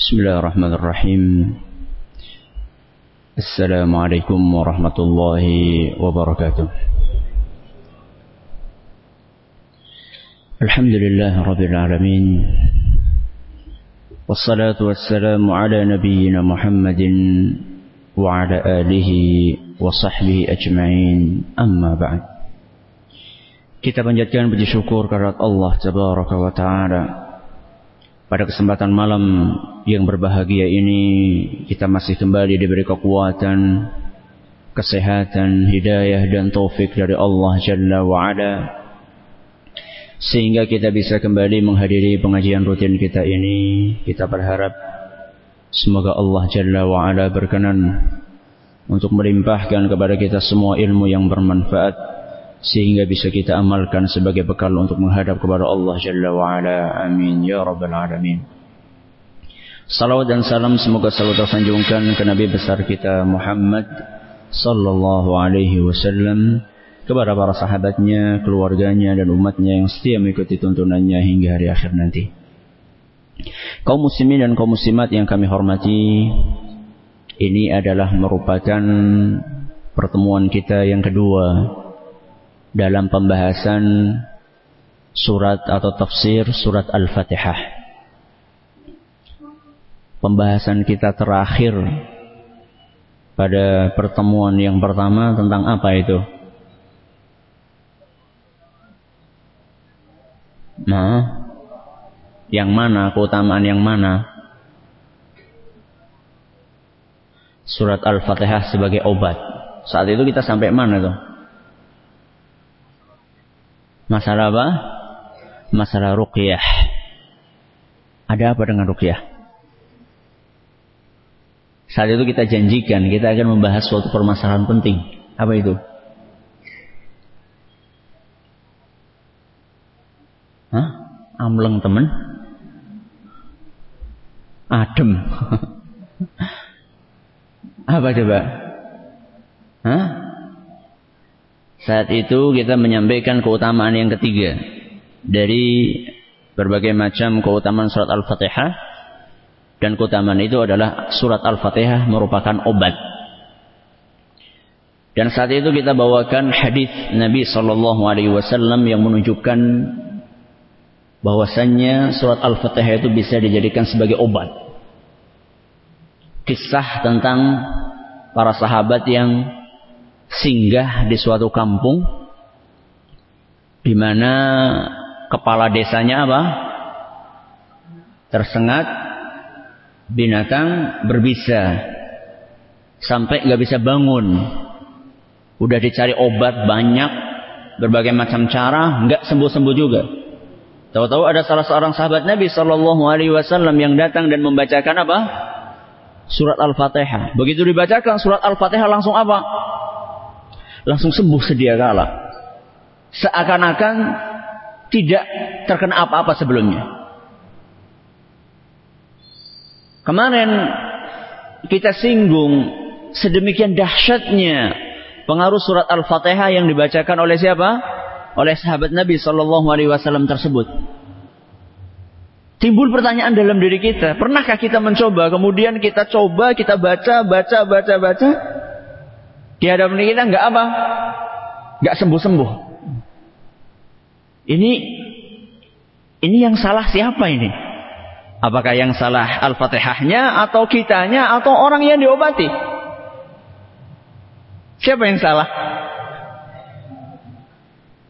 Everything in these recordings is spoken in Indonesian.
بسم الله الرحمن الرحيم. السلام عليكم ورحمة الله وبركاته. الحمد لله رب العالمين. والصلاة والسلام على نبينا محمد وعلى آله وصحبه أجمعين. أما بعد. Kita panjatkan puji syukur kepada Allah Tabaraka wa Ta'ala. Pada kesempatan malam yang berbahagia ini Kita masih kembali diberi kekuatan Kesehatan, hidayah dan taufik dari Allah Jalla wa Ala Sehingga kita bisa kembali menghadiri pengajian rutin kita ini. Kita berharap Semoga Allah Jalla wa Ala berkenan Untuk melimpahkan kepada kita semua ilmu yang bermanfaat sehingga bisa kita amalkan sebagai bekal untuk menghadap kepada Allah Jalla wa ala. Amin ya rabbal alamin. Salawat dan salam semoga selalu tersanjungkan ke Nabi besar kita Muhammad sallallahu alaihi wasallam kepada para sahabatnya, keluarganya dan umatnya yang setia mengikuti tuntunannya hingga hari akhir nanti. Kaum muslimin dan kaum muslimat yang kami hormati, ini adalah merupakan pertemuan kita yang kedua dalam pembahasan surat atau tafsir surat Al-Fatihah. Pembahasan kita terakhir pada pertemuan yang pertama tentang apa itu? Nah, yang mana keutamaan yang mana? Surat Al-Fatihah sebagai obat. Saat itu kita sampai mana tuh? Masalah apa? Masalah ruqyah. Ada apa dengan ruqyah? Saat itu kita janjikan kita akan membahas suatu permasalahan penting. Apa itu? Hah? Amleng teman? Adem. apa coba? Hah? Saat itu kita menyampaikan keutamaan yang ketiga dari berbagai macam keutamaan surat Al-Fatihah dan keutamaan itu adalah surat Al-Fatihah merupakan obat. Dan saat itu kita bawakan hadis Nabi Shallallahu Alaihi Wasallam yang menunjukkan bahwasannya surat Al-Fatihah itu bisa dijadikan sebagai obat. Kisah tentang para sahabat yang singgah di suatu kampung di mana kepala desanya apa? Tersengat binatang berbisa sampai nggak bisa bangun. Udah dicari obat banyak, berbagai macam cara, nggak sembuh-sembuh juga. Tahu-tahu ada salah seorang sahabat Nabi Shallallahu Alaihi Wasallam yang datang dan membacakan apa? Surat Al-Fatihah. Begitu dibacakan surat Al-Fatihah langsung apa? Langsung sembuh sedia kala. Seakan-akan tidak terkena apa-apa sebelumnya. Kemarin kita singgung sedemikian dahsyatnya pengaruh surat Al-Fatihah yang dibacakan oleh siapa? Oleh sahabat Nabi Shallallahu Alaihi Wasallam tersebut. Timbul pertanyaan dalam diri kita, pernahkah kita mencoba, kemudian kita coba, kita baca, baca, baca, baca, di hadapan kita nggak apa? Nggak sembuh-sembuh. Ini ini yang salah siapa ini? Apakah yang salah Al-Fatihahnya atau kitanya atau orang yang diobati? Siapa yang salah?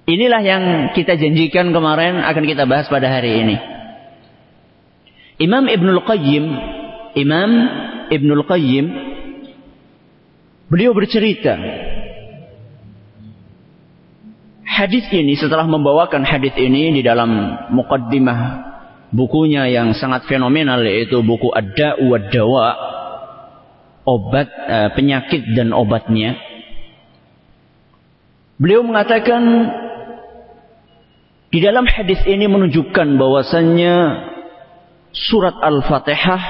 Inilah yang kita janjikan kemarin akan kita bahas pada hari ini. Imam Ibnul Qayyim, Imam Ibnul Qayyim Beliau bercerita. Hadis ini setelah membawakan hadis ini di dalam mukaddimah bukunya yang sangat fenomenal yaitu buku Ad-Da'u dawa obat uh, penyakit dan obatnya beliau mengatakan di dalam hadis ini menunjukkan bahwasannya surat Al-Fatihah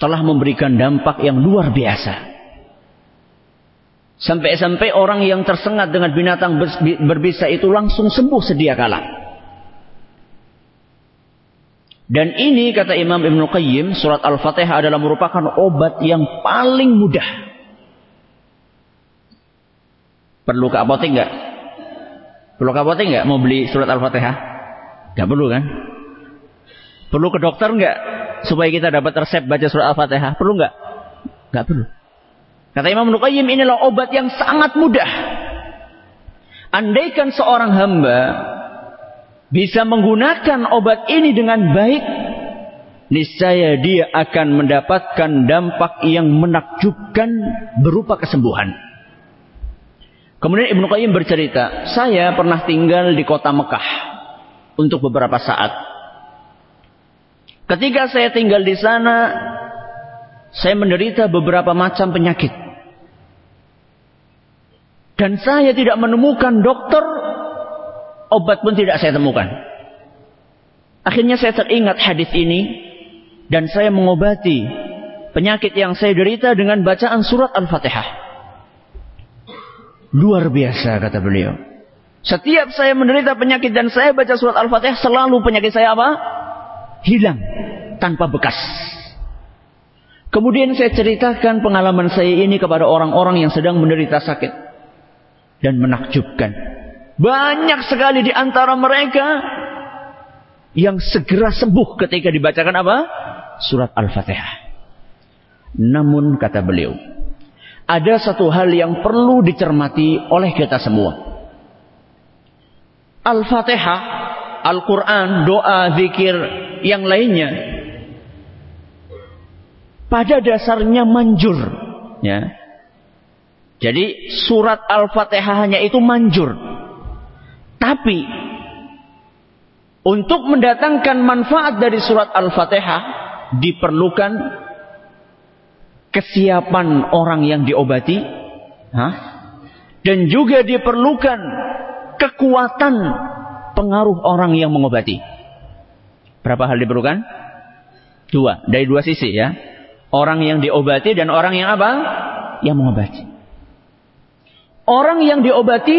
telah memberikan dampak yang luar biasa Sampai-sampai orang yang tersengat dengan binatang berbisa itu langsung sembuh sedia kala. Dan ini kata Imam Ibn Qayyim, surat Al-Fatihah adalah merupakan obat yang paling mudah. Perlu ke apotek nggak? Perlu ke apotek nggak mau beli surat Al-Fatihah? Gak perlu kan? Perlu ke dokter nggak supaya kita dapat resep baca surat Al-Fatihah? Perlu nggak? Gak perlu. Kata Imam Qayyim inilah obat yang sangat mudah. Andaikan seorang hamba bisa menggunakan obat ini dengan baik, niscaya dia akan mendapatkan dampak yang menakjubkan berupa kesembuhan. Kemudian Ibnu Qayyim bercerita, saya pernah tinggal di kota Mekah untuk beberapa saat. Ketika saya tinggal di sana, saya menderita beberapa macam penyakit. Dan saya tidak menemukan dokter Obat pun tidak saya temukan. Akhirnya saya teringat hadis ini dan saya mengobati penyakit yang saya derita dengan bacaan surat Al-Fatihah. Luar biasa kata beliau. Setiap saya menderita penyakit dan saya baca surat Al-Fatihah selalu penyakit saya apa? Hilang tanpa bekas. Kemudian saya ceritakan pengalaman saya ini kepada orang-orang yang sedang menderita sakit dan menakjubkan. Banyak sekali di antara mereka yang segera sembuh ketika dibacakan apa? Surat Al-Fatihah. Namun kata beliau, ada satu hal yang perlu dicermati oleh kita semua. Al-Fatihah, Al-Quran, doa, zikir, yang lainnya. Pada dasarnya manjur. Ya. Jadi surat Al-Fatihah hanya itu manjur. Tapi untuk mendatangkan manfaat dari surat Al-Fatihah diperlukan kesiapan orang yang diobati, ha? dan juga diperlukan kekuatan pengaruh orang yang mengobati. Berapa hal diperlukan? Dua, dari dua sisi ya. Orang yang diobati dan orang yang apa? Yang mengobati. Orang yang diobati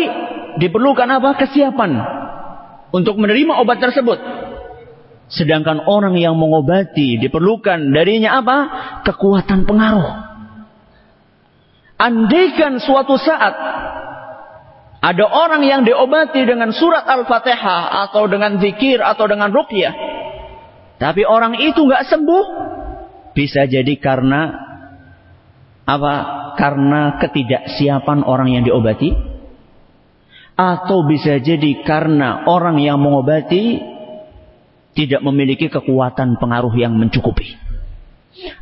diperlukan apa? Kesiapan untuk menerima obat tersebut. Sedangkan orang yang mengobati diperlukan darinya apa? Kekuatan pengaruh. Andaikan suatu saat ada orang yang diobati dengan surat Al-Fatihah atau dengan zikir atau dengan ruqyah. Tapi orang itu nggak sembuh. Bisa jadi karena apa? Karena ketidaksiapan orang yang diobati atau bisa jadi karena orang yang mengobati tidak memiliki kekuatan pengaruh yang mencukupi.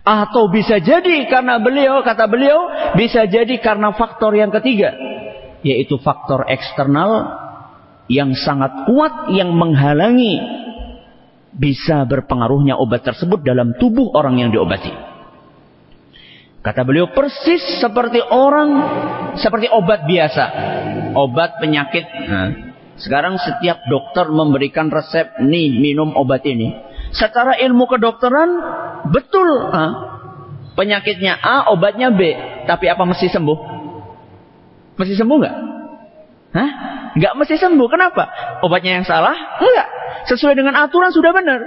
Atau bisa jadi karena beliau, kata beliau, bisa jadi karena faktor yang ketiga. Yaitu faktor eksternal yang sangat kuat yang menghalangi bisa berpengaruhnya obat tersebut dalam tubuh orang yang diobati. Kata beliau persis seperti orang, seperti obat biasa obat penyakit. Nah, sekarang setiap dokter memberikan resep, nih minum obat ini. Secara ilmu kedokteran betul. Nah, penyakitnya A, obatnya B. Tapi apa mesti sembuh? Mesti sembuh nggak? Hah? Nggak mesti sembuh. Kenapa? Obatnya yang salah? Enggak. Sesuai dengan aturan sudah benar.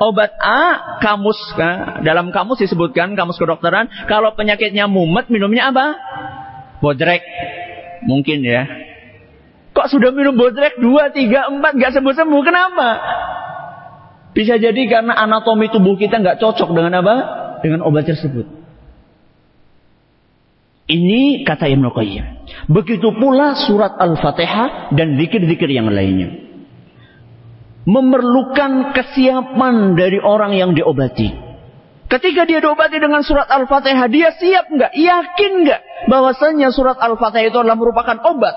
Obat A, kamus nah, dalam kamus disebutkan kamus kedokteran. Kalau penyakitnya mumet, minumnya apa? Bodrek. Mungkin ya. Kok sudah minum bodrek 2, 3, 4 gak sembuh-sembuh? Kenapa? Bisa jadi karena anatomi tubuh kita nggak cocok dengan apa? Dengan obat tersebut. Ini kata Ibn Qayyim. Begitu pula surat Al-Fatihah dan zikir-zikir yang lainnya. Memerlukan kesiapan dari orang yang diobati. Ketika dia diobati dengan surat Al-Fatihah, dia siap nggak? Yakin nggak bahwasanya surat Al-Fatihah itu adalah merupakan obat?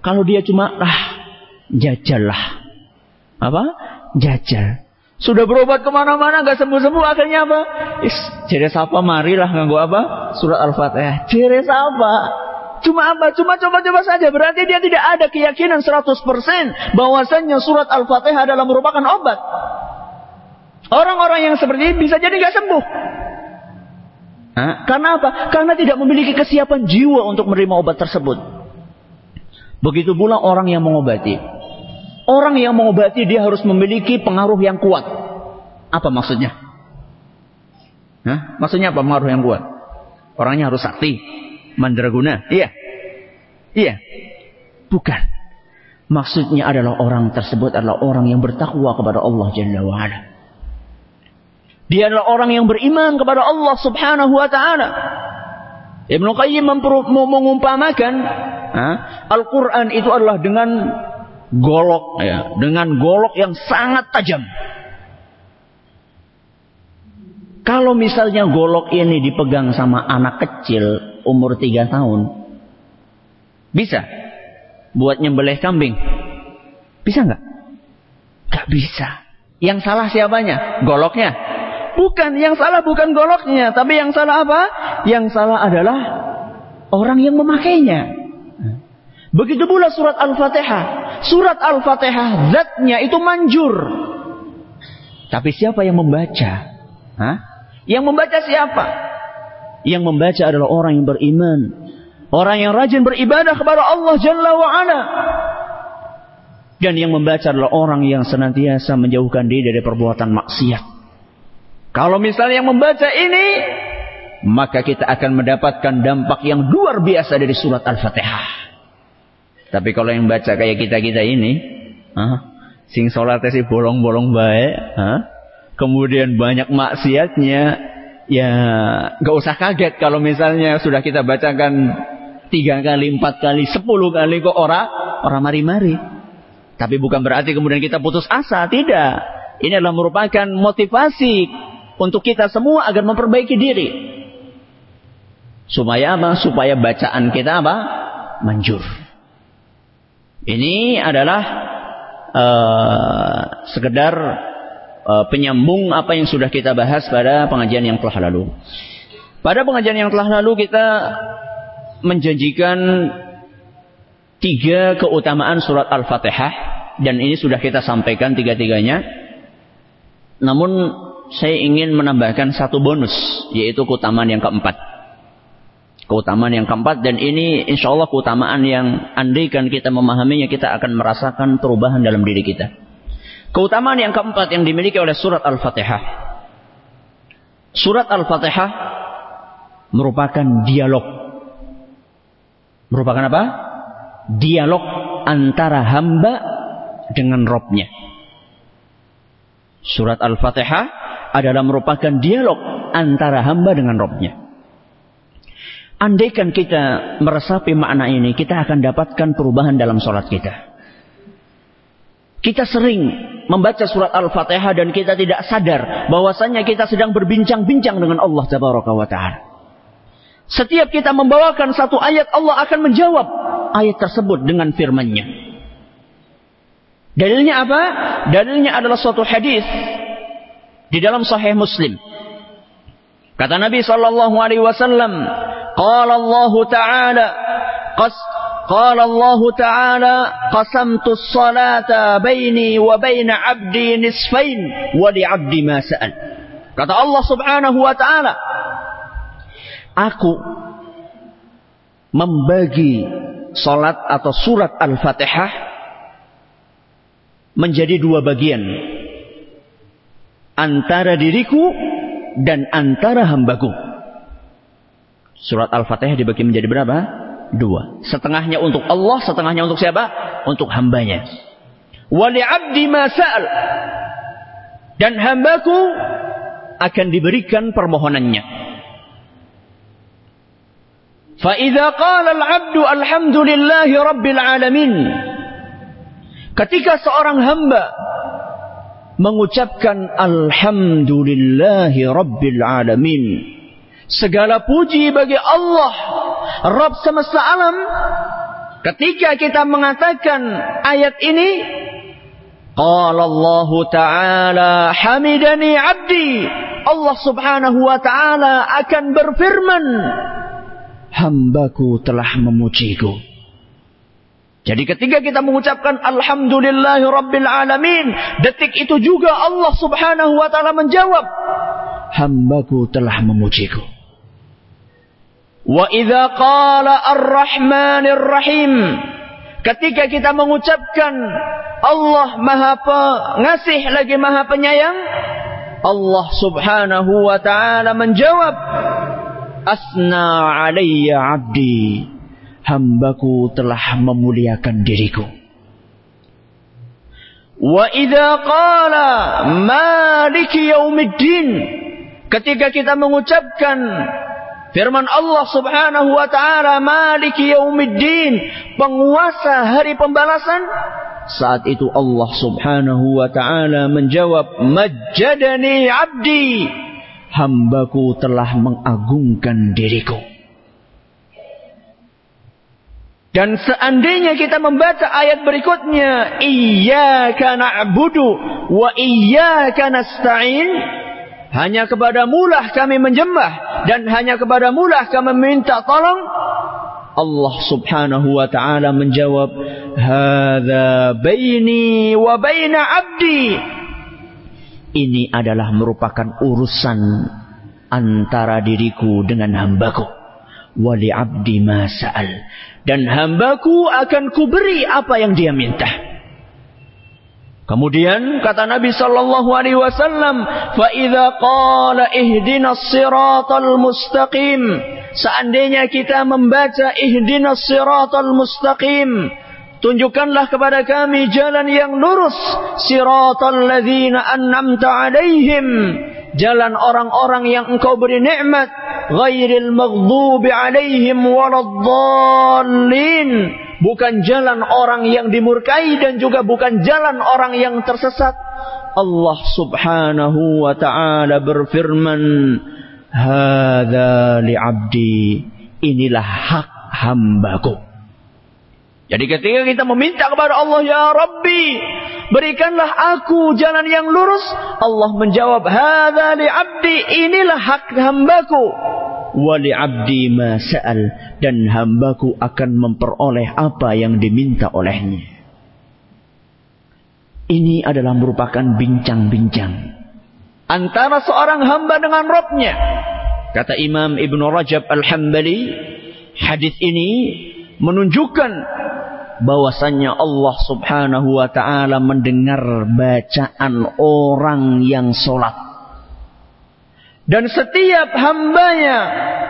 Kalau dia cuma ah jajal lah. Apa? Jajal. Sudah berobat ke mana-mana gak sembuh-sembuh akhirnya apa? Is, jeres apa marilah nganggo apa? Surat Al-Fatihah. Jeres apa? Cuma apa? Cuma coba-coba saja. Berarti dia tidak ada keyakinan 100% bahwasanya surat Al-Fatihah adalah merupakan obat. Orang-orang yang seperti ini bisa jadi gak sembuh. Hah? Karena apa? Karena tidak memiliki kesiapan jiwa untuk menerima obat tersebut. Begitu pula orang yang mengobati. Orang yang mengobati dia harus memiliki pengaruh yang kuat. Apa maksudnya? Hah? Maksudnya apa pengaruh yang kuat? Orangnya harus sakti, mandraguna. Iya. Iya. Bukan. Maksudnya adalah orang tersebut adalah orang yang bertakwa kepada Allah Jalla wa'ala. Dia adalah orang yang beriman kepada Allah Subhanahu wa taala. Ibnu Qayyim mengumpamakan Al-Qur'an itu adalah dengan golok ya, dengan golok yang sangat tajam. Kalau misalnya golok ini dipegang sama anak kecil umur 3 tahun, bisa buat nyembelih kambing? Bisa nggak? Gak bisa. Yang salah siapanya? Goloknya. Bukan, yang salah bukan goloknya, tapi yang salah apa? Yang salah adalah orang yang memakainya. Begitu pula surat Al-Fatihah. Surat Al-Fatihah zatnya itu manjur. Tapi siapa yang membaca? Hah? Yang membaca siapa? Yang membaca adalah orang yang beriman. Orang yang rajin beribadah kepada Allah Jalla wa'ala. Dan yang membaca adalah orang yang senantiasa menjauhkan diri dari perbuatan maksiat. Kalau misalnya yang membaca ini, maka kita akan mendapatkan dampak yang luar biasa dari surat Al-Fatihah. Tapi kalau yang baca kayak kita-kita ini, ah, sing sholat sih bolong-bolong baik, kemudian banyak maksiatnya, ya gak usah kaget kalau misalnya sudah kita bacakan tiga kali, empat kali, sepuluh kali kok ora, ora mari-mari. Tapi bukan berarti kemudian kita putus asa, tidak. Ini adalah merupakan motivasi untuk kita semua agar memperbaiki diri. Supaya apa? Supaya bacaan kita apa? Manjur. Ini adalah uh, sekedar uh, penyambung apa yang sudah kita bahas pada pengajian yang telah lalu. Pada pengajian yang telah lalu kita menjanjikan tiga keutamaan surat Al-Fatihah dan ini sudah kita sampaikan tiga-tiganya. Namun saya ingin menambahkan satu bonus yaitu keutamaan yang keempat keutamaan yang keempat dan ini insya Allah keutamaan yang andaikan kita memahaminya kita akan merasakan perubahan dalam diri kita. Keutamaan yang keempat yang dimiliki oleh surat Al-Fatihah. Surat Al-Fatihah merupakan dialog. Merupakan apa? Dialog antara hamba dengan Robnya. Surat Al-Fatihah adalah merupakan dialog antara hamba dengan Robnya. Andaikan kita meresapi makna ini, kita akan dapatkan perubahan dalam sholat kita. Kita sering membaca surat Al-Fatihah dan kita tidak sadar bahwasanya kita sedang berbincang-bincang dengan Allah Tabaraka wa Ta'ala. Setiap kita membawakan satu ayat, Allah akan menjawab ayat tersebut dengan firman-Nya. Dalilnya apa? Dalilnya adalah suatu hadis di dalam Sahih Muslim. Kata Nabi Shallallahu Alaihi Wasallam, قال الله تعالى قس قال الله تعالى قسمت الصلاة بيني وبين عبدي نصفين ولعبدي ما سأل kata Allah subhanahu wa ta'ala aku membagi salat atau surat al-fatihah menjadi dua bagian antara diriku dan antara hambaku Surat Al-Fatihah dibagi menjadi berapa? Dua. Setengahnya untuk Allah, setengahnya untuk siapa? Untuk hambanya. Wali abdi masal. Dan hambaku akan diberikan permohonannya. Fa'idha qala al-abdu alhamdulillahi rabbil alamin. Ketika seorang hamba mengucapkan alhamdulillahi rabbil alamin Segala puji bagi Allah, Rabb semesta alam. Ketika kita mengatakan ayat ini, Qala Allah Ta'ala hamidani abdi. Allah Subhanahu wa taala akan berfirman, hambaku telah memujiku. Jadi ketika kita mengucapkan Alhamdulillahi Rabbil Alamin. Detik itu juga Allah subhanahu wa ta'ala menjawab. Hambaku telah memujiku. Idza qala ar-rahmanir rahim ketika kita mengucapkan Allah maha pengasih lagi maha penyayang. Allah subhanahu wa ta'ala menjawab. Asna alaiya abdi. Hambaku telah memuliakan diriku. Wa idza qala maliki yaumiddin ketika kita mengucapkan firman Allah Subhanahu wa taala maliki yaumiddin. Penguasa hari pembalasan? Saat itu Allah Subhanahu wa taala menjawab majjadani abdi. Hambaku telah mengagungkan diriku. Dan seandainya kita membaca ayat berikutnya, Iyyaka na'budu wa iyyaka nasta'in, hanya kepada mulah kami menjembah dan hanya kepada mulah kami meminta tolong. Allah Subhanahu wa taala menjawab, "Hadza baini wa baina 'abdi." Ini adalah merupakan urusan antara diriku dengan hambaku. Wali abdi ma sa'al dan hambaku akan kuberi apa yang dia minta. Kemudian kata Nabi sallallahu alaihi wasallam, "Fa idza qala ihdinas siratal mustaqim." Seandainya kita membaca ihdinas siratal mustaqim, tunjukkanlah kepada kami jalan yang lurus, siratal ladzina an'amta alaihim, jalan orang-orang yang engkau beri nikmat ghairil maghdubi alaihim waladdallin bukan jalan orang yang dimurkai dan juga bukan jalan orang yang tersesat Allah Subhanahu wa taala berfirman hadza li'abdi inilah hak hambaku jadi ketika kita meminta kepada Allah, Ya Rabbi, berikanlah aku jalan yang lurus. Allah menjawab, Hada li abdi, inilah hak hambaku. Wali abdi ma sa'al. Dan hambaku akan memperoleh apa yang diminta olehnya. Ini adalah merupakan bincang-bincang. Antara seorang hamba dengan Robnya. Kata Imam Ibn Rajab Al-Hambali, hadis ini menunjukkan bahwasannya Allah Subhanahu wa taala mendengar bacaan orang yang sholat. Dan setiap hambanya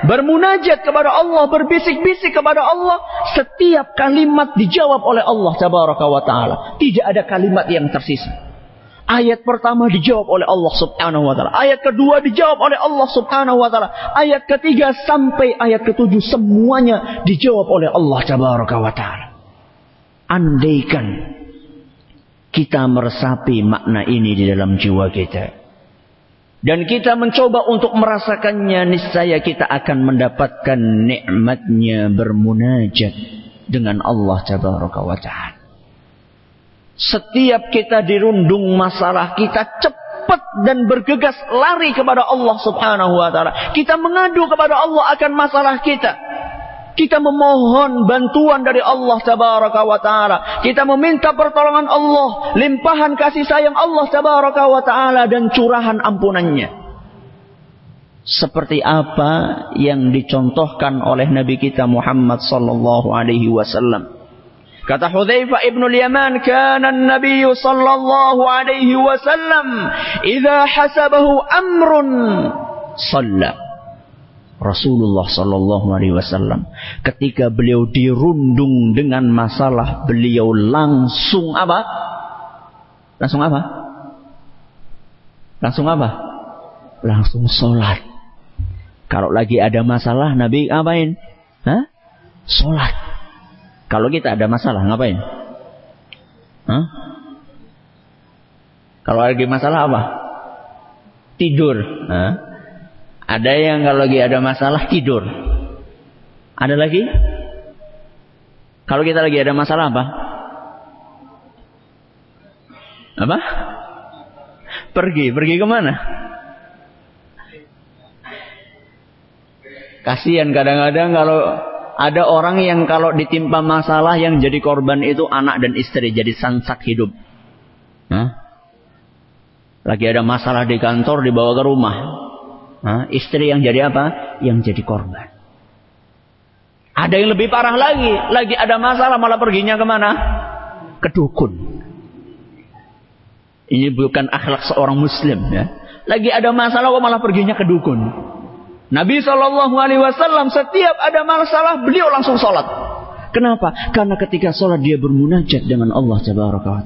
bermunajat kepada Allah, berbisik-bisik kepada Allah, setiap kalimat dijawab oleh Allah Tabaraka wa taala. Tidak ada kalimat yang tersisa. Ayat pertama dijawab oleh Allah Subhanahu wa taala. Ayat kedua dijawab oleh Allah Subhanahu wa taala. Ayat ketiga sampai ayat ketujuh semuanya dijawab oleh Allah Tabaraka wa taala. Andaikan kita meresapi makna ini di dalam jiwa kita. Dan kita mencoba untuk merasakannya, niscaya kita akan mendapatkan nikmatnya bermunajat dengan Allah Tabaraka wa. Setiap kita dirundung masalah, kita cepat dan bergegas lari kepada Allah Subhanahu wa taala. Kita mengadu kepada Allah akan masalah kita. Kita memohon bantuan dari Allah tabaraka wa taala. Kita meminta pertolongan Allah, limpahan kasih sayang Allah tabaraka wa taala dan curahan ampunannya. Seperti apa yang dicontohkan oleh Nabi kita Muhammad sallallahu alaihi wasallam. Kata Hudzaifah ibn al-Yaman, "Kana an-nabiy sallallahu alaihi wasallam idza hasabahu amrun shalla." Rasulullah Sallallahu Alaihi Wasallam ketika beliau dirundung dengan masalah beliau langsung apa? Langsung apa? Langsung apa? Langsung sholat. Kalau lagi ada masalah Nabi ngapain? Hah? Sholat. Kalau kita ada masalah ngapain? Hah? Kalau lagi masalah apa? Tidur. Hah? Ada yang kalau lagi ada masalah tidur. Ada lagi? Kalau kita lagi ada masalah apa? Apa? Pergi. Pergi ke mana? Kasihan kadang-kadang kalau ada orang yang kalau ditimpa masalah yang jadi korban itu anak dan istri. Jadi sansak hidup. Hah? Lagi ada masalah di kantor dibawa ke rumah. Istri yang jadi apa? Yang jadi korban. Ada yang lebih parah lagi. Lagi ada masalah malah perginya ke mana? Ke dukun. Ini bukan akhlak seorang muslim ya. Lagi ada masalah kok malah perginya ke dukun. Nabi Shallallahu Alaihi Wasallam setiap ada masalah beliau langsung sholat. Kenapa? Karena ketika sholat dia bermunajat dengan Allah wa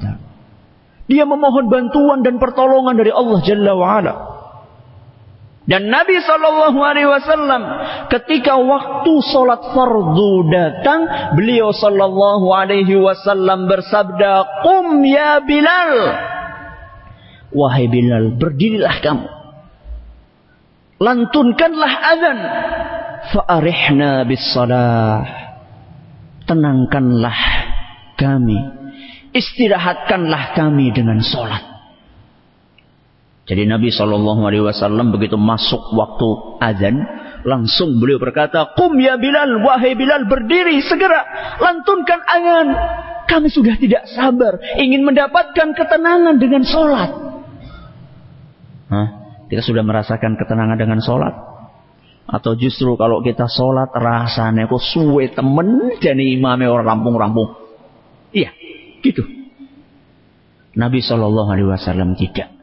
Dia memohon bantuan dan pertolongan dari Allah Jalla wa ala. Dan Nabi Shallallahu Alaihi Wasallam ketika waktu sholat fardu datang, beliau Shallallahu Alaihi Wasallam bersabda, "Qum ya Bilal." Wahai Bilal, berdirilah kamu. Lantunkanlah azan. Fa'arihna bis salah. Tenangkanlah kami. Istirahatkanlah kami dengan solat. Jadi Nabi Shallallahu Alaihi Wasallam begitu masuk waktu azan, langsung beliau berkata, Kum ya Bilal, wahai Bilal berdiri segera, lantunkan azan. Kami sudah tidak sabar, ingin mendapatkan ketenangan dengan solat. Hah? Kita sudah merasakan ketenangan dengan sholat. Atau justru kalau kita sholat rasanya kok suwe temen dan imamnya orang rampung-rampung. Iya, gitu. Nabi Shallallahu Alaihi Wasallam tidak.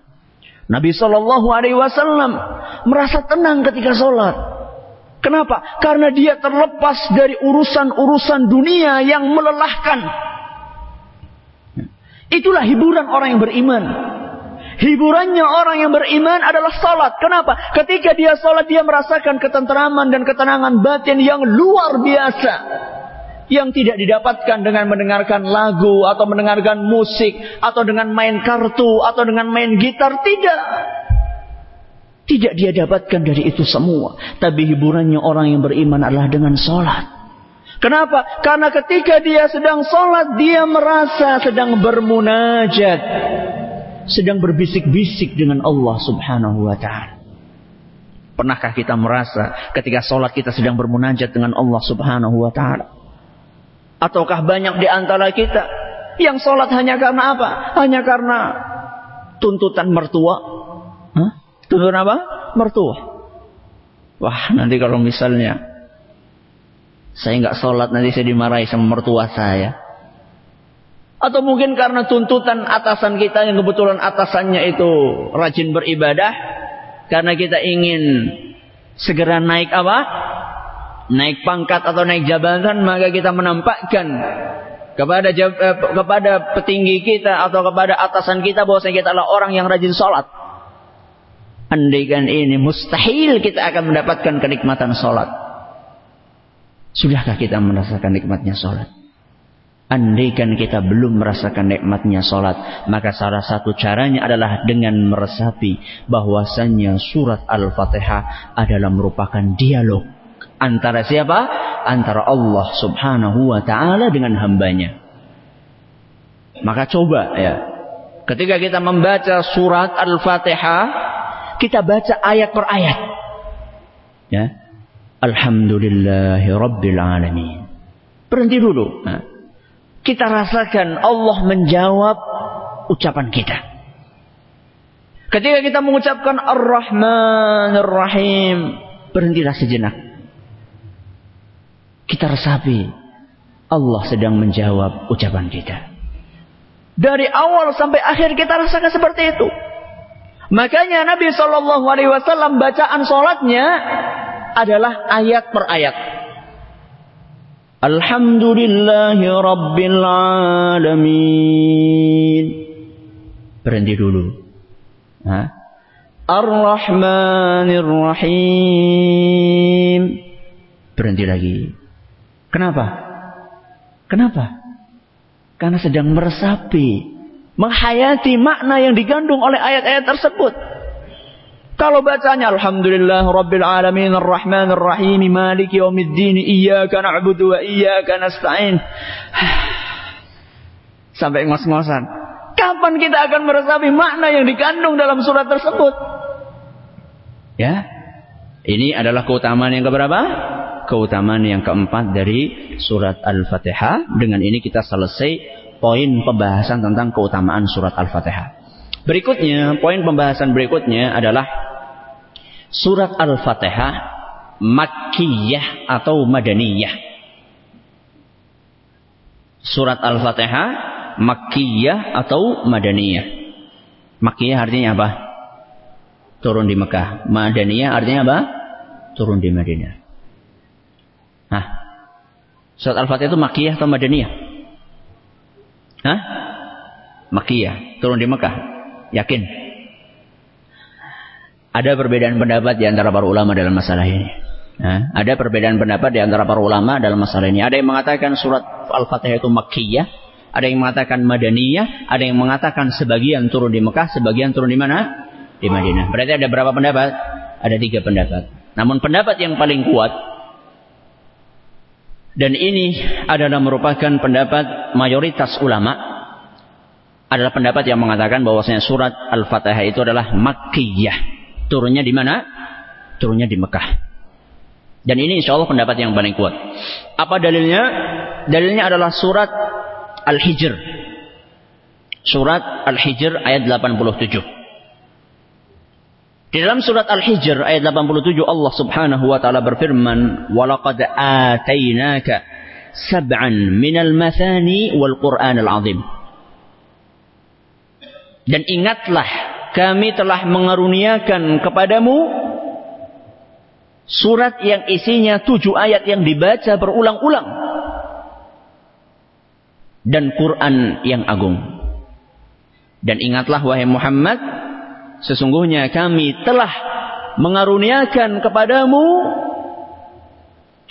Nabi Shallallahu Alaihi Wasallam merasa tenang ketika sholat. Kenapa? Karena dia terlepas dari urusan-urusan dunia yang melelahkan. Itulah hiburan orang yang beriman. Hiburannya orang yang beriman adalah salat. Kenapa? Ketika dia salat dia merasakan ketenteraman dan ketenangan batin yang luar biasa. Yang tidak didapatkan dengan mendengarkan lagu atau mendengarkan musik atau dengan main kartu atau dengan main gitar. Tidak. Tidak dia dapatkan dari itu semua. Tapi hiburannya orang yang beriman adalah dengan salat. Kenapa? Karena ketika dia sedang sholat, dia merasa sedang bermunajat sedang berbisik-bisik dengan Allah Subhanahu wa taala. Pernahkah kita merasa ketika sholat kita sedang bermunajat dengan Allah Subhanahu wa taala? Ataukah banyak di antara kita yang sholat hanya karena apa? Hanya karena tuntutan mertua? Hah? Tuntutan apa? Mertua. Wah, nanti kalau misalnya saya nggak sholat nanti saya dimarahi sama mertua saya. Atau mungkin karena tuntutan atasan kita yang kebetulan atasannya itu rajin beribadah. Karena kita ingin segera naik apa? Naik pangkat atau naik jabatan. Maka kita menampakkan kepada eh, kepada petinggi kita atau kepada atasan kita bahwa kita adalah orang yang rajin sholat. Andaikan ini mustahil kita akan mendapatkan kenikmatan sholat. Sudahkah kita merasakan nikmatnya sholat? Andaikan kita belum merasakan nikmatnya sholat, maka salah satu caranya adalah dengan meresapi bahwasannya surat Al-Fatihah adalah merupakan dialog antara siapa? Antara Allah Subhanahu wa taala dengan hambanya. Maka coba ya. Ketika kita membaca surat Al-Fatihah, kita baca ayat per ayat. Ya. Alhamdulillahi rabbil alamin. Berhenti dulu. Kita rasakan Allah menjawab ucapan kita. Ketika kita mengucapkan Ar-Rahman Ar-Rahim, berhentilah sejenak. Kita resapi Allah sedang menjawab ucapan kita. Dari awal sampai akhir kita rasakan seperti itu. Makanya Nabi Shallallahu Alaihi Wasallam bacaan solatnya adalah ayat per ayat. Alhamdulillahi Rabbil Alamin. Berhenti dulu. Ar-Rahmanir Rahim. Berhenti lagi. Kenapa? Kenapa? Karena sedang meresapi, menghayati makna yang digandung oleh ayat-ayat tersebut. Kalau bacanya Alhamdulillah Rabbil Alamin Ar-Rahman Ar-Rahim Maliki Yawmiddin Iyaka na'budu wa iyaka nasta'in Sampai ngos-ngosan Kapan kita akan meresapi makna yang dikandung dalam surat tersebut? Ya Ini adalah keutamaan yang keberapa? Keutamaan yang keempat dari surat Al-Fatihah Dengan ini kita selesai poin pembahasan tentang keutamaan surat Al-Fatihah Berikutnya, poin pembahasan berikutnya adalah surat Al-Fatihah Makkiyah atau Madaniyah. Surat Al-Fatihah Makkiyah atau Madaniyah. Makkiyah artinya apa? Turun di Mekah. Madaniyah artinya apa? Turun di Madinah. Hah? Surat Al-Fatihah itu Makkiyah atau Madaniyah? Hah? Makkiyah. Turun di Mekah. Yakin? Ada perbedaan pendapat di antara para ulama dalam masalah ini. Nah, ada perbedaan pendapat di antara para ulama dalam masalah ini. Ada yang mengatakan surat Al-Fatihah itu Makkiyah, ada yang mengatakan Madaniyah, ada yang mengatakan sebagian turun di Mekah, sebagian turun di mana? Di Madinah. Berarti ada berapa pendapat? Ada tiga pendapat. Namun pendapat yang paling kuat dan ini adalah merupakan pendapat mayoritas ulama adalah pendapat yang mengatakan bahwasanya surat Al-Fatihah itu adalah Makkiyah. Turunnya di mana? Turunnya di Mekah. Dan ini insya Allah pendapat yang paling kuat. Apa dalilnya? Dalilnya adalah surat Al-Hijr. Surat Al-Hijr ayat 87. Di dalam surat Al-Hijr ayat 87 Allah Subhanahu wa taala berfirman, "Walaqad atainaka sab'an minal mathani wal Qur'anil 'azim." Dan ingatlah kami telah mengaruniakan kepadamu surat yang isinya tujuh ayat yang dibaca berulang-ulang dan Quran yang agung. Dan ingatlah wahai Muhammad, sesungguhnya kami telah mengaruniakan kepadamu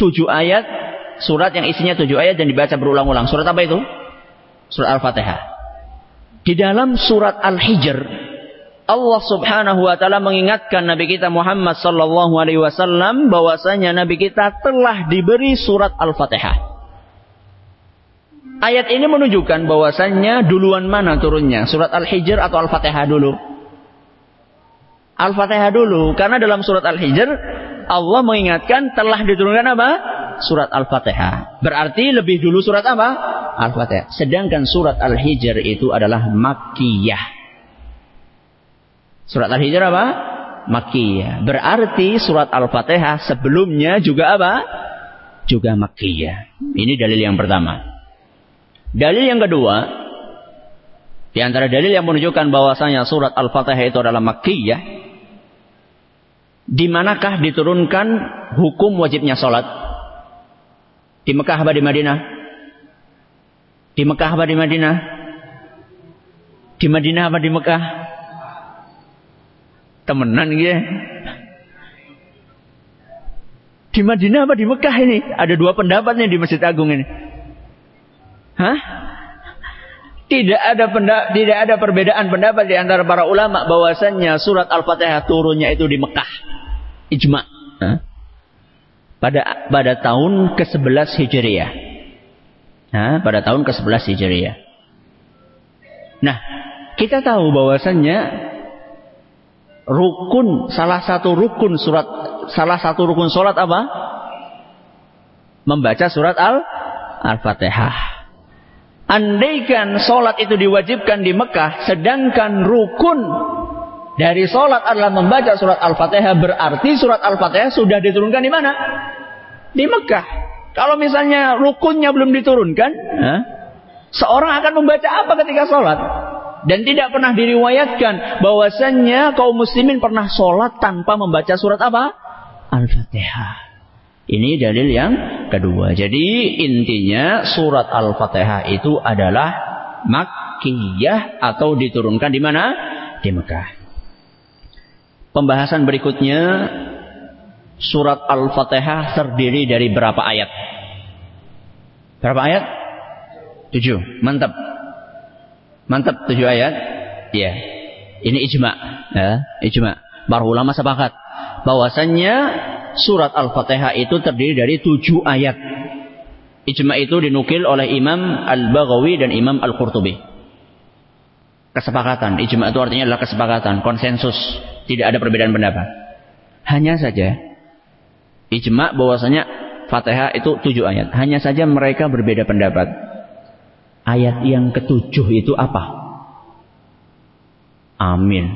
tujuh ayat, surat yang isinya tujuh ayat dan dibaca berulang-ulang. Surat apa itu? Surat Al-Fatihah. Di dalam surat Al-Hijr, Allah Subhanahu wa taala mengingatkan Nabi kita Muhammad sallallahu alaihi wasallam bahwasanya Nabi kita telah diberi surat Al-Fatihah. Ayat ini menunjukkan bahwasannya duluan mana turunnya? Surat Al-Hijr atau Al-Fatihah dulu? Al-Fatihah dulu. Karena dalam surat Al-Hijr, Allah mengingatkan telah diturunkan apa? Surat Al-Fatihah. Berarti lebih dulu surat apa? Al-Fatihah. Sedangkan surat Al-Hijr itu adalah Makkiyah. Surat Al-Hijr apa? Makkiyah. Berarti surat Al-Fatihah sebelumnya juga apa? Juga Makkiyah. Ini dalil yang pertama. Dalil yang kedua, di antara dalil yang menunjukkan bahwasanya surat Al-Fatihah itu adalah makkiyah, di manakah diturunkan hukum wajibnya sholat? Di Mekah apa di Madinah? Di Mekah apa di Madinah? Di Madinah apa di Mekah? Temenan gitu Di Madinah apa di Mekah ini? Ada dua pendapatnya di Masjid Agung ini. Hah? Tidak ada penda, tidak ada perbedaan pendapat di antara para ulama bahwasannya surat Al-Fatihah turunnya itu di Mekah. Ijma. Pada pada tahun ke-11 Hijriah. Nah, pada tahun ke-11 Hijriah. Nah, kita tahu bahwasannya rukun salah satu rukun surat salah satu rukun salat apa? Membaca surat Al Al-Fatihah. Andaikan sholat itu diwajibkan di Mekah, sedangkan rukun dari sholat adalah membaca surat Al-Fatihah, berarti surat Al-Fatihah sudah diturunkan di mana? Di Mekah. Kalau misalnya rukunnya belum diturunkan, seorang akan membaca apa ketika sholat? Dan tidak pernah diriwayatkan bahwasannya kaum muslimin pernah sholat tanpa membaca surat apa? Al-Fatihah. Ini dalil yang kedua. Jadi intinya surat Al-Fatihah itu adalah Makkiyah atau diturunkan di mana? Di Mekah. Pembahasan berikutnya surat Al-Fatihah terdiri dari berapa ayat? Berapa ayat? Tujuh. Mantap. Mantap tujuh ayat. Ya. Ini ijma. Ya, ijma. Para ulama sepakat bahwasannya surat Al-Fatihah itu terdiri dari tujuh ayat. Ijma itu dinukil oleh Imam Al-Baghawi dan Imam Al-Qurtubi. Kesepakatan. Ijma itu artinya adalah kesepakatan, konsensus. Tidak ada perbedaan pendapat. Hanya saja ijma bahwasanya Fatihah itu tujuh ayat. Hanya saja mereka berbeda pendapat. Ayat yang ketujuh itu apa? Amin.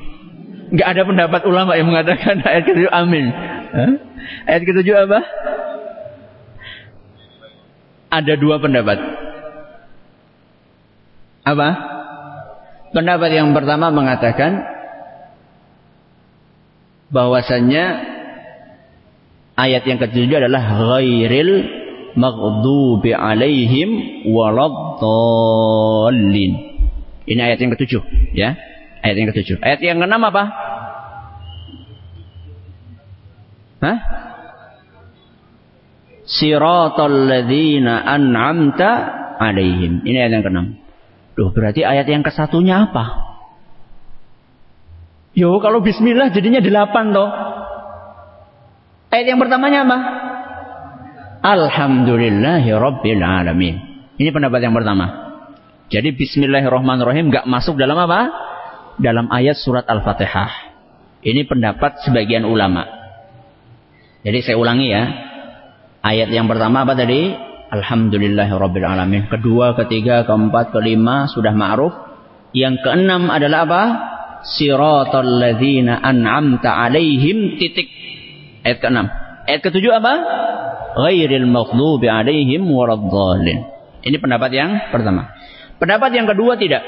Gak ada pendapat ulama yang mengatakan ayat ketujuh amin. Hah? Ayat ketujuh apa? Ada dua pendapat. Apa? Pendapat yang pertama mengatakan bahwasannya ayat yang ketujuh adalah ghairil maghdubi alaihim waladdallin. Ini ayat yang ketujuh, ya. Ayat yang ketujuh. Ayat yang keenam apa? Hah? Siratal ladzina an'amta alaihim. Ini ayat yang keenam. Duh, berarti ayat yang kesatunya apa? Yo, kalau bismillah jadinya delapan toh. Ayat yang pertamanya apa? Alhamdulillahi Rabbil Alamin. Ini pendapat yang pertama. Jadi bismillahirrahmanirrahim gak masuk dalam apa? Dalam ayat surat Al-Fatihah. Ini pendapat sebagian ulama. Jadi saya ulangi ya. Ayat yang pertama apa tadi? Alhamdulillahirabbil alamin. Kedua, ketiga, keempat, kelima sudah ma'ruf. Yang keenam adalah apa? Siratal ladzina an'amta alaihim titik. Ayat keenam. Ayat ketujuh apa? Ghairil maghdubi alaihim waraddallin. Ini pendapat yang pertama. Pendapat yang kedua tidak.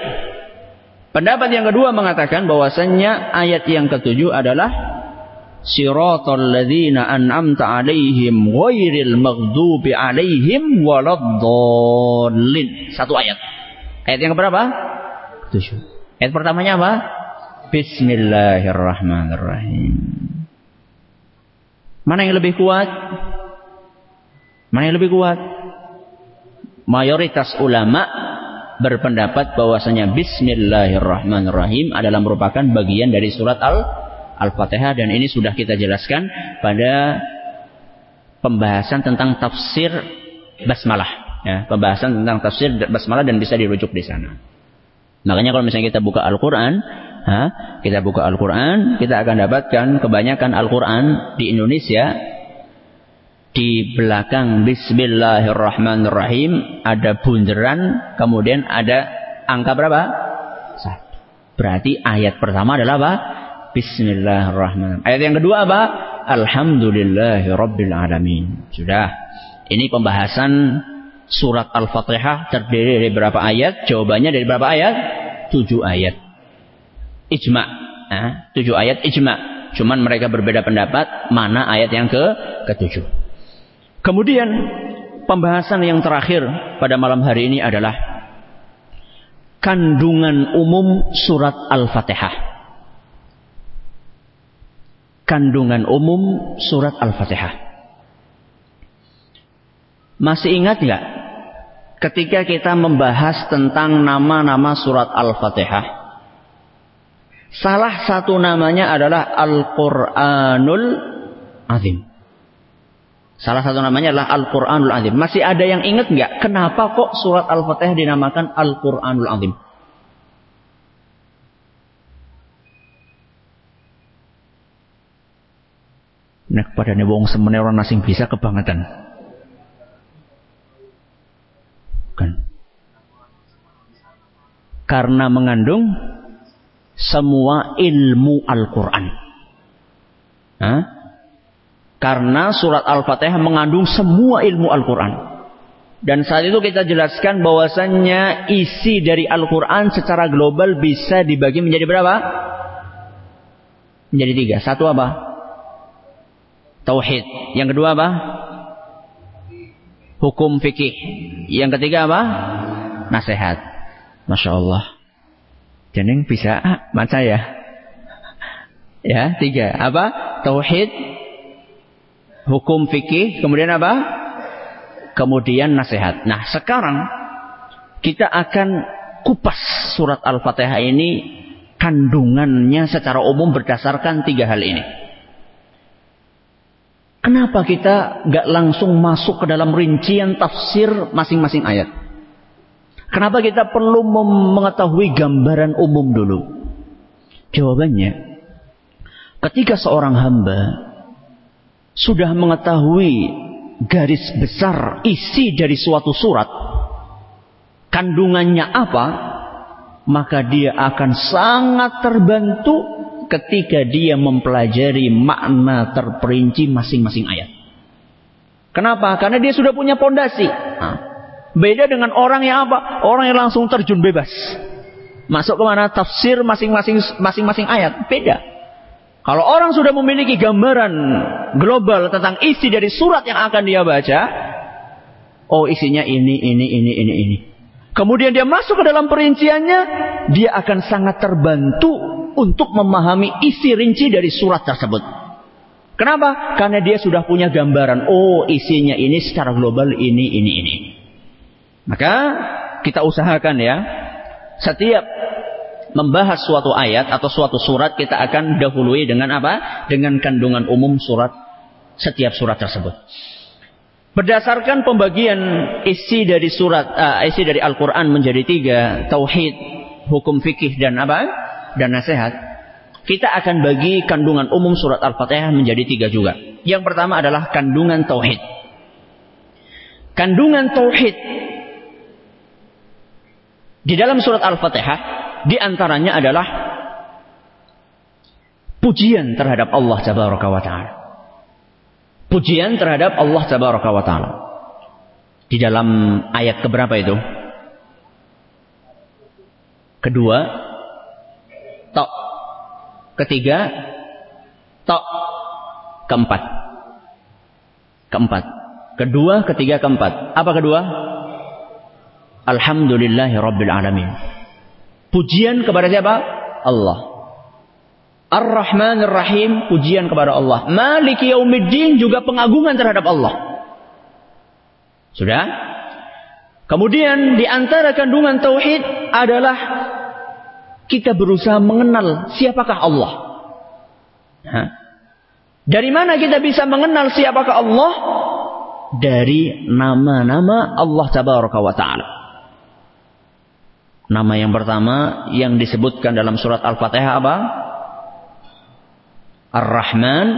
Pendapat yang kedua mengatakan bahwasannya ayat yang ketujuh adalah siratal ladzina an'amta alaihim ghairil maghdubi alaihim waladdallin. Satu ayat. Ayat yang berapa? Tujuh. Ayat pertamanya apa? Bismillahirrahmanirrahim. Mana yang lebih kuat? Mana yang lebih kuat? Mayoritas ulama berpendapat bahwasanya Bismillahirrahmanirrahim adalah merupakan bagian dari surat Al Al-Fatihah dan ini sudah kita jelaskan pada pembahasan tentang tafsir basmalah ya, pembahasan tentang tafsir basmalah dan bisa dirujuk di sana. Makanya kalau misalnya kita buka Al-Qur'an, kita buka Al-Qur'an, kita akan dapatkan kebanyakan Al-Qur'an di Indonesia di belakang Bismillahirrahmanirrahim ada bunderan, kemudian ada angka berapa? Satu. Berarti ayat pertama adalah apa? Bismillahirrahmanirrahim. Ayat yang kedua apa? Alhamdulillahi. Sudah. Ini pembahasan surat Al-Fatihah terdiri dari berapa ayat? Jawabannya dari berapa ayat? Tujuh ayat. Ijma. Nah, tujuh ayat ijma. Cuman mereka berbeda pendapat mana ayat yang ke ketujuh. Kemudian pembahasan yang terakhir pada malam hari ini adalah kandungan umum surat Al-Fatihah kandungan umum surat Al-Fatihah. Masih ingat nggak ketika kita membahas tentang nama-nama surat Al-Fatihah? Salah satu namanya adalah Al-Quranul Azim. Salah satu namanya adalah Al-Quranul Azim. Masih ada yang ingat nggak kenapa kok surat Al-Fatihah dinamakan Al-Quranul Azim? Nek pada wong semene orang nasing bisa kebangetan. Kan. Karena mengandung semua ilmu Al-Quran. Karena surat Al-Fatihah mengandung semua ilmu Al-Quran. Dan saat itu kita jelaskan bahwasannya isi dari Al-Quran secara global bisa dibagi menjadi berapa? Menjadi tiga. Satu apa? Tauhid. Yang kedua apa? Hukum fikih. Yang ketiga apa? Nasihat. Masya Allah. Jeneng bisa ah, baca ya. Ya, tiga. Apa? Tauhid, hukum fikih, kemudian apa? Kemudian nasihat. Nah, sekarang kita akan kupas surat Al-Fatihah ini kandungannya secara umum berdasarkan tiga hal ini. Kenapa kita nggak langsung masuk ke dalam rincian tafsir masing-masing ayat? Kenapa kita perlu mengetahui gambaran umum dulu? Jawabannya, ketika seorang hamba sudah mengetahui garis besar isi dari suatu surat, kandungannya apa, maka dia akan sangat terbantu ketika dia mempelajari makna terperinci masing-masing ayat. Kenapa? Karena dia sudah punya pondasi. Nah, beda dengan orang yang apa? Orang yang langsung terjun bebas. Masuk ke mana? Tafsir masing-masing masing-masing ayat. Beda. Kalau orang sudah memiliki gambaran global tentang isi dari surat yang akan dia baca, oh isinya ini, ini, ini, ini, ini. Kemudian dia masuk ke dalam perinciannya, dia akan sangat terbantu untuk memahami isi rinci dari surat tersebut. Kenapa? Karena dia sudah punya gambaran, oh isinya ini secara global ini, ini, ini. Maka kita usahakan ya, setiap membahas suatu ayat atau suatu surat kita akan dahului dengan apa? Dengan kandungan umum surat setiap surat tersebut. Berdasarkan pembagian isi dari surat, uh, isi dari Al-Quran menjadi tiga, tauhid, hukum fikih dan apa? Dan nasihat. Kita akan bagi kandungan umum surat Al-Fatihah menjadi tiga juga. Yang pertama adalah kandungan tauhid. Kandungan tauhid di dalam surat Al-Fatihah di antaranya adalah pujian terhadap Allah Tabaraka wa taala. Pujian terhadap Allah Tabaraka wa taala. Di dalam ayat keberapa itu? Kedua. Ketiga, tok. Keempat. Keempat. Kedua, ketiga, keempat. Apa kedua? Alamin. Pujian kepada siapa? Allah. Ar-Rahman Ar-Rahim, pujian kepada Allah. Maliki Yaumiddin juga pengagungan terhadap Allah. Sudah? Kemudian di antara kandungan tauhid adalah kita berusaha mengenal siapakah Allah. Hah? Dari mana kita bisa mengenal siapakah Allah? Dari nama-nama Allah Tabaraka wa Ta'ala. Nama yang pertama yang disebutkan dalam surat Al-Fatihah apa? Ar-Rahman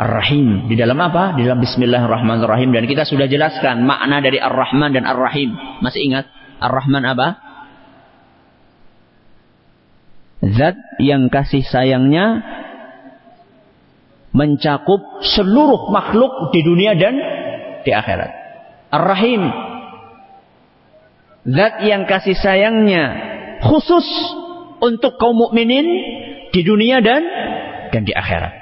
Ar-Rahim. Di dalam apa? Di dalam Bismillahirrahmanirrahim. Dan kita sudah jelaskan makna dari Ar-Rahman dan Ar-Rahim. Masih ingat? Ar-Rahman apa? Zat yang kasih sayangnya mencakup seluruh makhluk di dunia dan di akhirat. Ar-Rahim Zat yang kasih sayangnya khusus untuk kaum mukminin di dunia dan dan di akhirat.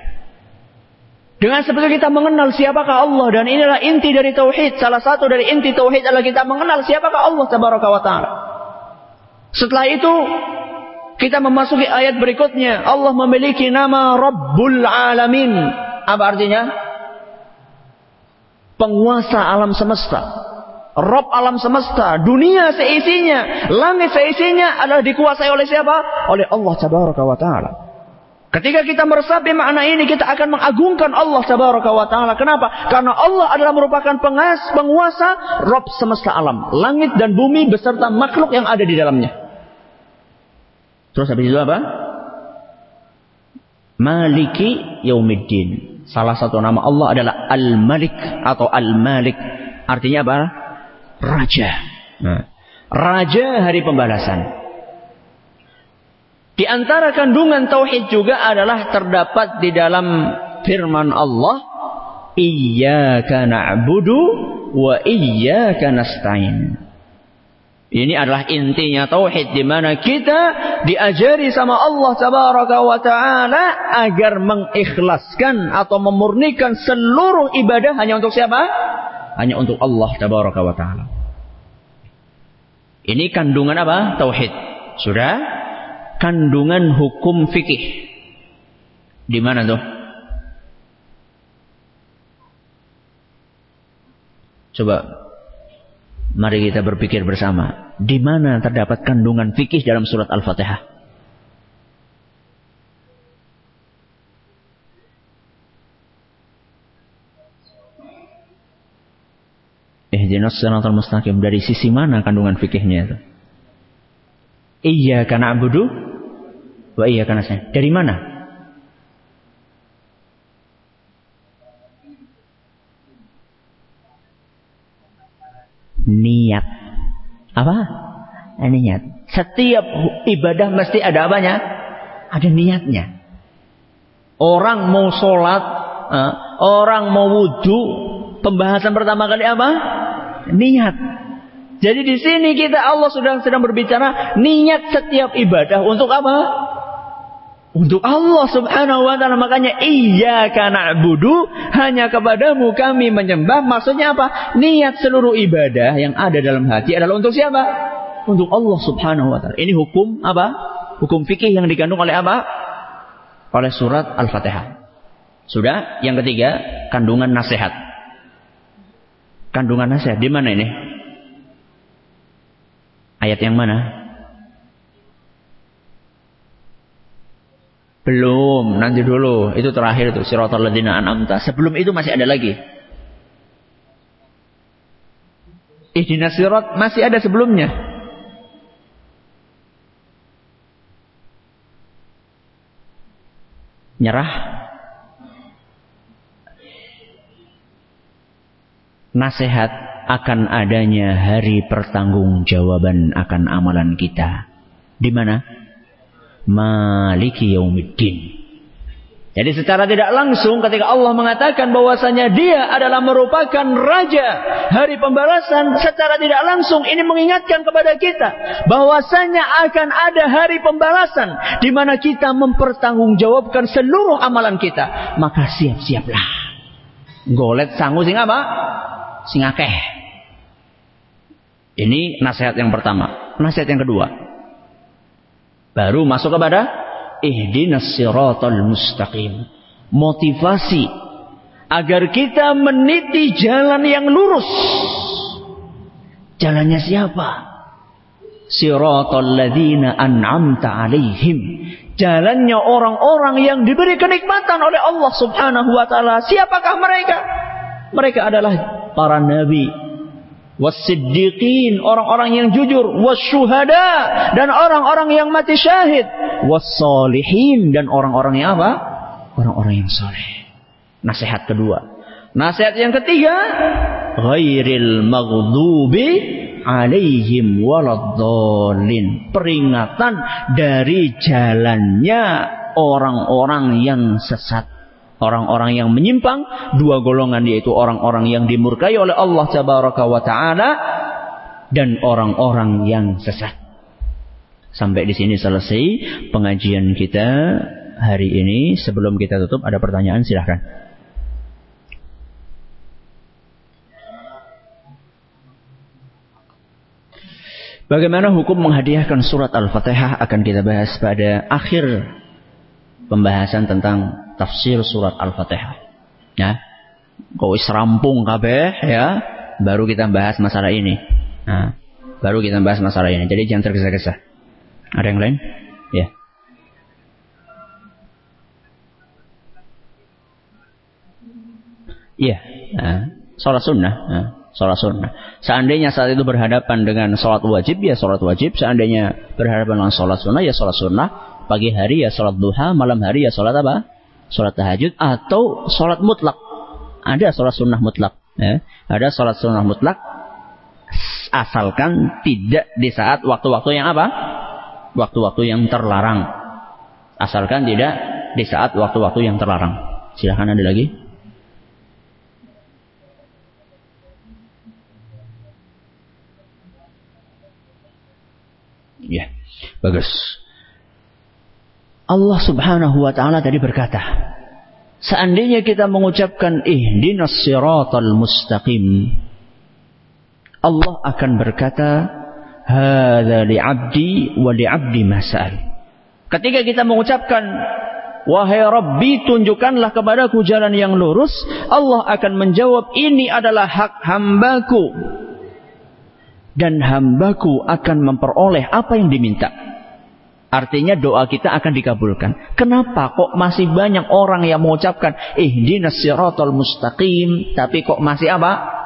Dengan seperti kita mengenal siapakah Allah dan inilah inti dari tauhid. Salah satu dari inti tauhid adalah kita mengenal siapakah Allah tabaraka wa taala. Setelah itu kita memasuki ayat berikutnya. Allah memiliki nama Rabbul Alamin. Apa artinya? Penguasa alam semesta. Rob alam semesta, dunia seisinya, langit seisinya adalah dikuasai oleh siapa? Oleh Allah Tabaraka wa taala. Ketika kita meresapi makna ini, kita akan mengagungkan Allah Tabaraka wa taala. Kenapa? Karena Allah adalah merupakan pengas, penguasa Rob semesta alam, langit dan bumi beserta makhluk yang ada di dalamnya. Terus habis itu apa? Maliki Yaumiddin. Salah satu nama Allah adalah Al-Malik atau Al-Malik. Artinya apa? raja. Nah, raja hari pembalasan. Di antara kandungan tauhid juga adalah terdapat di dalam firman Allah, "Iyyaka na'budu wa iyyaka nasta'in." Ini adalah intinya tauhid di mana kita diajari sama Allah tabaraka wa taala agar mengikhlaskan atau memurnikan seluruh ibadah hanya untuk siapa? hanya untuk Allah tabaraka wa taala. Ini kandungan apa? Tauhid. Sudah? Kandungan hukum fikih. Di mana tuh? Coba mari kita berpikir bersama. Di mana terdapat kandungan fikih dalam surat Al-Fatihah? Ihdinas siratal mustaqim. Dari sisi mana kandungan fikihnya itu? Iya karena abudu wa iya karena saya. Dari mana? Niat. Apa? Niat. Setiap ibadah mesti ada apanya? Ada niatnya. Orang mau sholat, eh, orang mau wudhu, pembahasan pertama kali apa? Niat. Jadi di sini kita Allah sudah sedang berbicara niat setiap ibadah untuk apa? Untuk Allah subhanahu wa ta'ala. Makanya iyyaka na'budu. Hanya kepadamu kami menyembah. Maksudnya apa? Niat seluruh ibadah yang ada dalam hati adalah untuk siapa? Untuk Allah subhanahu wa ta'ala. Ini hukum apa? Hukum fikih yang digandung oleh apa? Oleh surat Al-Fatihah. Sudah. Yang ketiga, kandungan nasihat. Kandungan nasihat. Di mana ini? Ayat yang mana? Belum, nanti dulu. Itu terakhir itu siratal ladzina an'amta. Sebelum itu masih ada lagi. Ihdinas sirat masih ada sebelumnya. Nyerah. Nasihat akan adanya hari pertanggungjawaban akan amalan kita. Di mana? Maliki yaumiddin. Jadi secara tidak langsung ketika Allah mengatakan bahwasanya dia adalah merupakan raja hari pembalasan secara tidak langsung ini mengingatkan kepada kita bahwasanya akan ada hari pembalasan di mana kita mempertanggungjawabkan seluruh amalan kita maka siap-siaplah golet sangu sing apa sing akeh ini nasihat yang pertama. Nasihat yang kedua. Baru masuk kepada ihdinas siratal mustaqim. Motivasi agar kita meniti jalan yang lurus. Jalannya siapa? Siratal ladzina an'amta alaihim. Jalannya orang-orang yang diberi kenikmatan oleh Allah Subhanahu wa taala. Siapakah mereka? Mereka adalah para nabi, wasiddiqin orang-orang yang jujur. Wasyuhada dan orang-orang yang mati syahid. Wassalihin dan orang-orang yang apa? Orang-orang yang saleh. Nasihat kedua. Nasihat yang ketiga ghairil maghdubi alaihim waladdallin. Peringatan dari jalannya orang-orang yang sesat orang-orang yang menyimpang, dua golongan yaitu orang-orang yang dimurkai oleh Allah Tabaraka wa taala dan orang-orang yang sesat. Sampai di sini selesai pengajian kita hari ini. Sebelum kita tutup ada pertanyaan silahkan. Bagaimana hukum menghadiahkan surat Al-Fatihah akan kita bahas pada akhir pembahasan tentang tafsir surat Al-Fatihah. Ya. Kau rampung kabeh ya, baru kita bahas masalah ini. Nah, baru kita bahas masalah ini. Jadi jangan tergesa-gesa. Ada yang lain? Ya. Iya, nah, sholat sunnah. Nah, sholat sunnah. Seandainya saat itu berhadapan dengan sholat wajib, ya sholat wajib. Seandainya berhadapan dengan sholat sunnah, ya sholat sunnah. Pagi hari ya sholat duha, malam hari ya sholat apa? sholat tahajud atau sholat mutlak. Ada sholat sunnah mutlak. Ya. Ada sholat sunnah mutlak asalkan tidak di saat waktu-waktu yang apa? Waktu-waktu yang terlarang. Asalkan tidak di saat waktu-waktu yang terlarang. Silahkan ada lagi. Ya, bagus. Allah subhanahu wa ta'ala tadi berkata, seandainya kita mengucapkan ihdinas siratal mustaqim, Allah akan berkata, hadza li'abdi wa li'abdi masal. Ketika kita mengucapkan Wahai Rabbi tunjukkanlah kepadaku jalan yang lurus Allah akan menjawab ini adalah hak hambaku Dan hambaku akan memperoleh apa yang diminta Artinya doa kita akan dikabulkan. Kenapa kok masih banyak orang yang mengucapkan ihdinas siratal mustaqim tapi kok masih apa?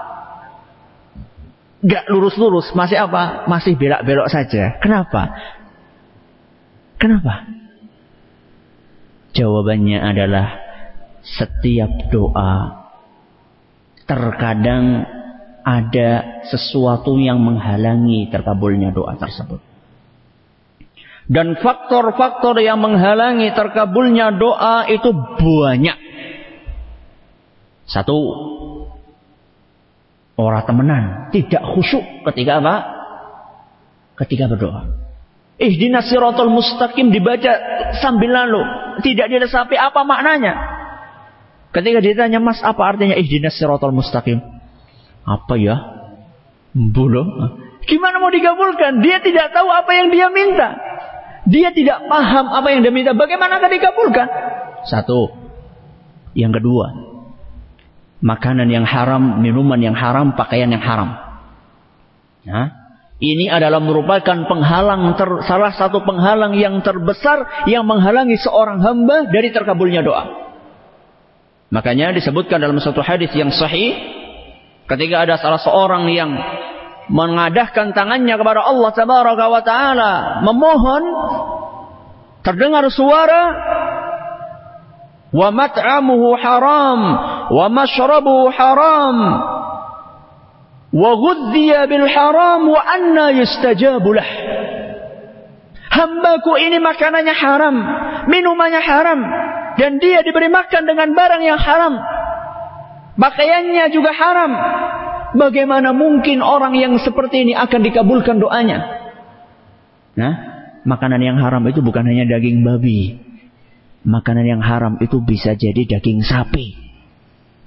Gak lurus-lurus, masih apa? Masih belok-belok saja. Kenapa? Kenapa? Jawabannya adalah setiap doa terkadang ada sesuatu yang menghalangi terkabulnya doa tersebut. Dan faktor-faktor yang menghalangi terkabulnya doa itu banyak. Satu, Orang temenan, tidak khusyuk ketika apa? Ketika berdoa. Ihdinas siratal mustaqim dibaca sambil lalu, tidak diresapi apa maknanya. Ketika ditanya, "Mas, apa artinya ihdinas siratal mustaqim?" Apa ya? Belum. Gimana mau digabulkan? Dia tidak tahu apa yang dia minta. Dia tidak paham apa yang dia minta. Bagaimana akan dikabulkan? Satu. Yang kedua, makanan yang haram, minuman yang haram, pakaian yang haram. Nah, ini adalah merupakan penghalang ter, salah satu penghalang yang terbesar yang menghalangi seorang hamba dari terkabulnya doa. Makanya disebutkan dalam satu hadis yang sahih ketika ada salah seorang yang mengadahkan tangannya kepada Allah Tabaraka wa taala. Memohon terdengar suara wa mat'amuhu haram wa mashrabuhu haram wa ghudhiya bil haram wa anna yustajabu lah. Hambaku ini makanannya haram minumannya haram dan dia diberi makan dengan barang yang haram. Pakaiannya juga haram bagaimana mungkin orang yang seperti ini akan dikabulkan doanya nah makanan yang haram itu bukan hanya daging babi Makanan yang haram itu bisa jadi daging sapi.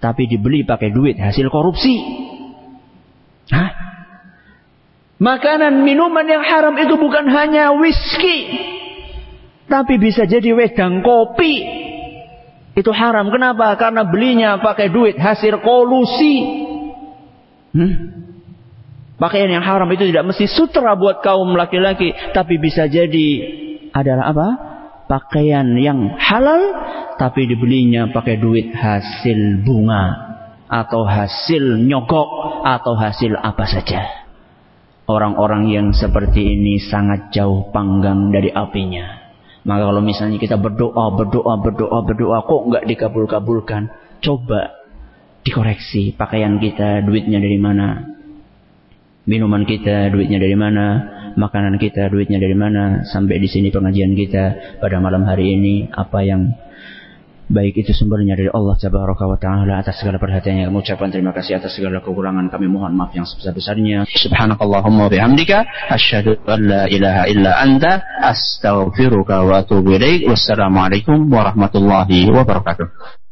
Tapi dibeli pakai duit hasil korupsi. Hah? Makanan minuman yang haram itu bukan hanya whisky. Tapi bisa jadi wedang kopi. Itu haram. Kenapa? Karena belinya pakai duit hasil kolusi. Hmm? Pakaian yang haram itu tidak mesti sutra buat kaum laki-laki. Tapi bisa jadi adalah apa? pakaian yang halal tapi dibelinya pakai duit hasil bunga atau hasil nyogok atau hasil apa saja. Orang-orang yang seperti ini sangat jauh panggang dari apinya. Maka kalau misalnya kita berdoa, berdoa, berdoa, berdoa, kok nggak dikabul-kabulkan? Coba dikoreksi pakaian kita, duitnya dari mana? Minuman kita, duitnya dari mana? makanan kita, duitnya dari mana, sampai di sini pengajian kita pada malam hari ini, apa yang baik itu sumbernya dari Allah Tabaraka wa taala atas segala perhatiannya kami ucapkan. Terima kasih atas segala kekurangan. Kami mohon maaf yang sebesar-besarnya. Subhanakallahumma bihamdika asyhadu an la ilaha illa anta astaghfiruka wa atubu ilaik. Wassalamualaikum warahmatullahi wabarakatuh